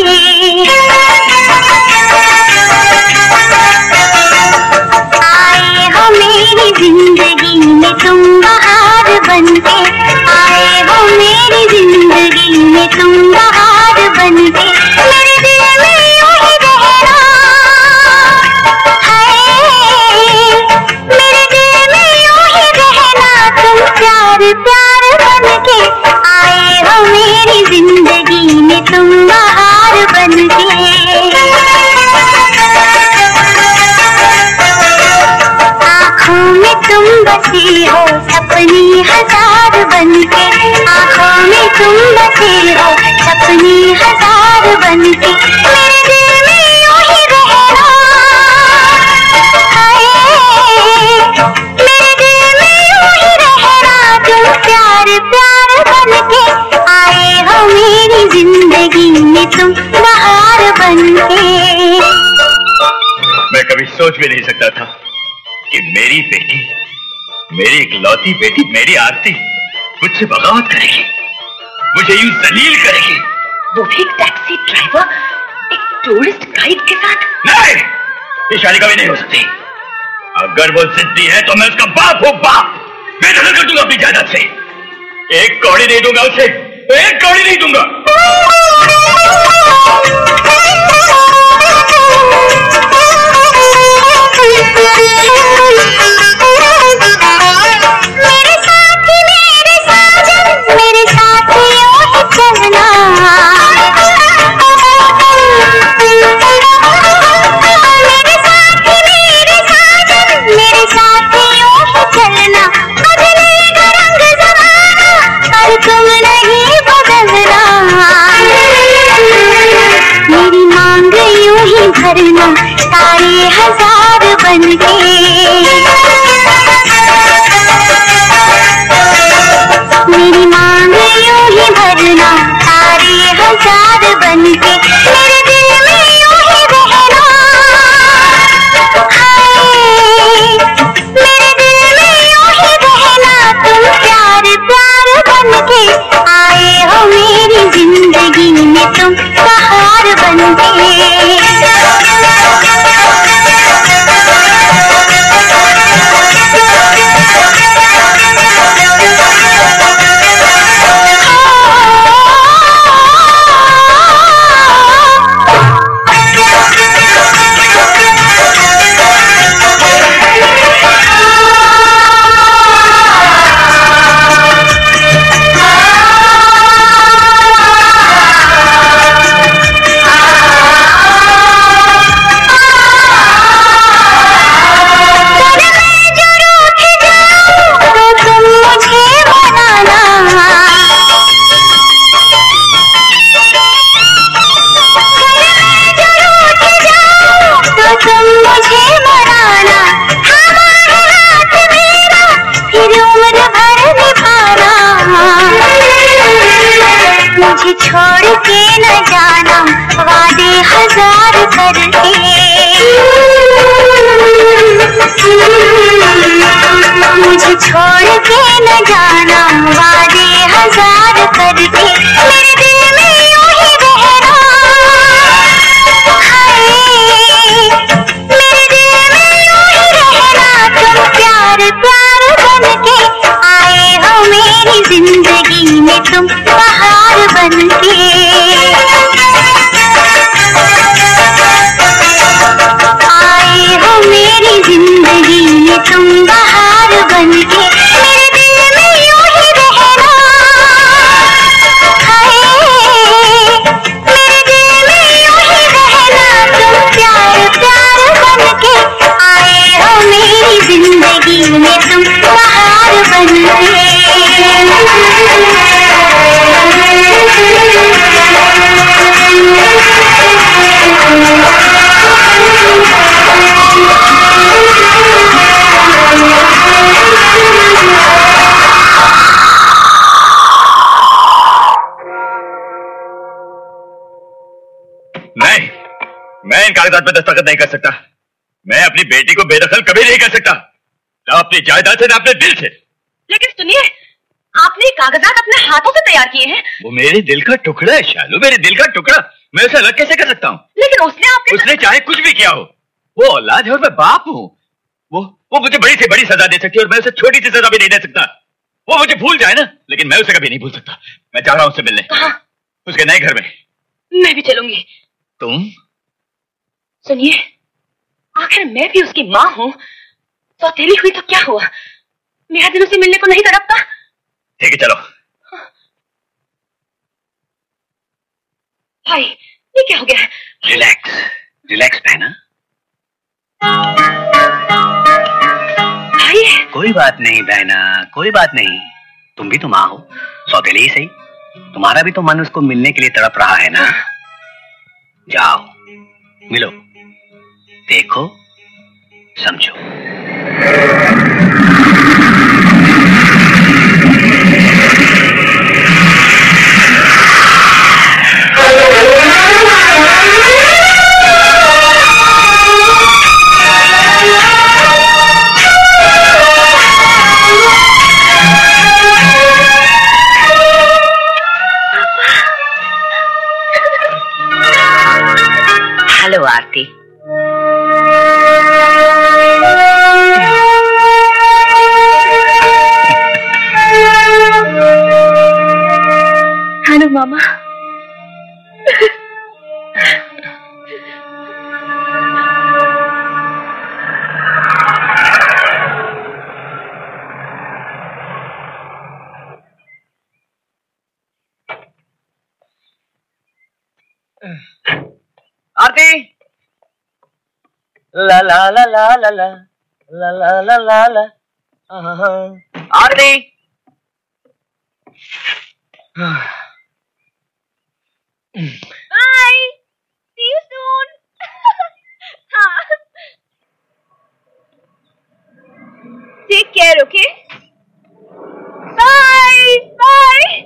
बन तुम बसी हो सपने हज़ार बन के आँखों में तुम बसी हो सपने हज़ार बन मेरे दिल में यूँ ही हाय, मेरे दिल में यूँ ही रहना तुम प्यार प्यार बन के आए हो मेरी ज़िंदगी में तुम बहार बन के मैं कभी सोच भी नहीं सकता था। कि मेरी बेटी मेरी इकलौती बेटी मेरी आरती मुझसे बगावत करेगी। मुझे यूँ जलील करेगी। वो भी एक टैक्सी ड्राइवर एक टूरिस्ट गाइड के साथ? नहीं! ये शादी कभी नहीं हो सकती। अगर वो जिद्दी है तो मैं उसका बाप हूँ बाप। मैं नज़र कर दूँगा अपनी जायदाद से। एक कौड़ी नहीं दूँगा उसे एक कौड़ी नहीं दूँगा। हज़ार बन गए मेरी मांग यूँ ही भरना तारे हज़ार बन के मुझे छोड़ के न जाना। मैं इन कागजात पे दस्तखत नहीं कर सकता। मैं अपनी बेटी को बेदखल कभी नहीं कर सकता। ना अपनी जायदाद से ना अपने दिल से। लेकिन सुनिए आपने कागजात अपने हाथों से तैयार किए हैं। वो मेरे दिल का टुकड़ा है शालू मेरे दिल का टुकड़ा। मैं उसे अलग कैसे कर सकता हूँ? लेकिन उसने आपके उसने चाहे कुछ भी किया हो। वो औलाद है और मैं बाप हूँ। वो वो मुझे बड़ी से बड़ी सजा दे सकती है और मैं उसे छोटी सी सजा भी नहीं दे सकता। वो मुझे भूल जाए ना लेकिन मैं उसे कभी नहीं भूल सकता। मैं जा रहा हूँ उससे मिलने। उसके नए घर में। मैं भी चलूँगी। तुम सुनिए आखिर मैं भी उसकी माँ हूँ तो अकेली हुई तो क्या हुआ? मेरा दिल उसे मिलने को नहीं तड़पता। ठीक है चलो। भाई ये क्या हो गया रिलैक्स रिलैक्स बहना। भाई। कोई बात नहीं बहना कोई बात नहीं। तुम भी तो माँ हो सौतेली ही सही। तुम्हारा भी तो मन उसको मिलने के लिए तड़प रहा है ना? जाओ मिलो। देखो समझो। आरती ला ला ला ला ला ला ला ला ला ला ला Aarti bye see you soon हाँ take care okay bye bye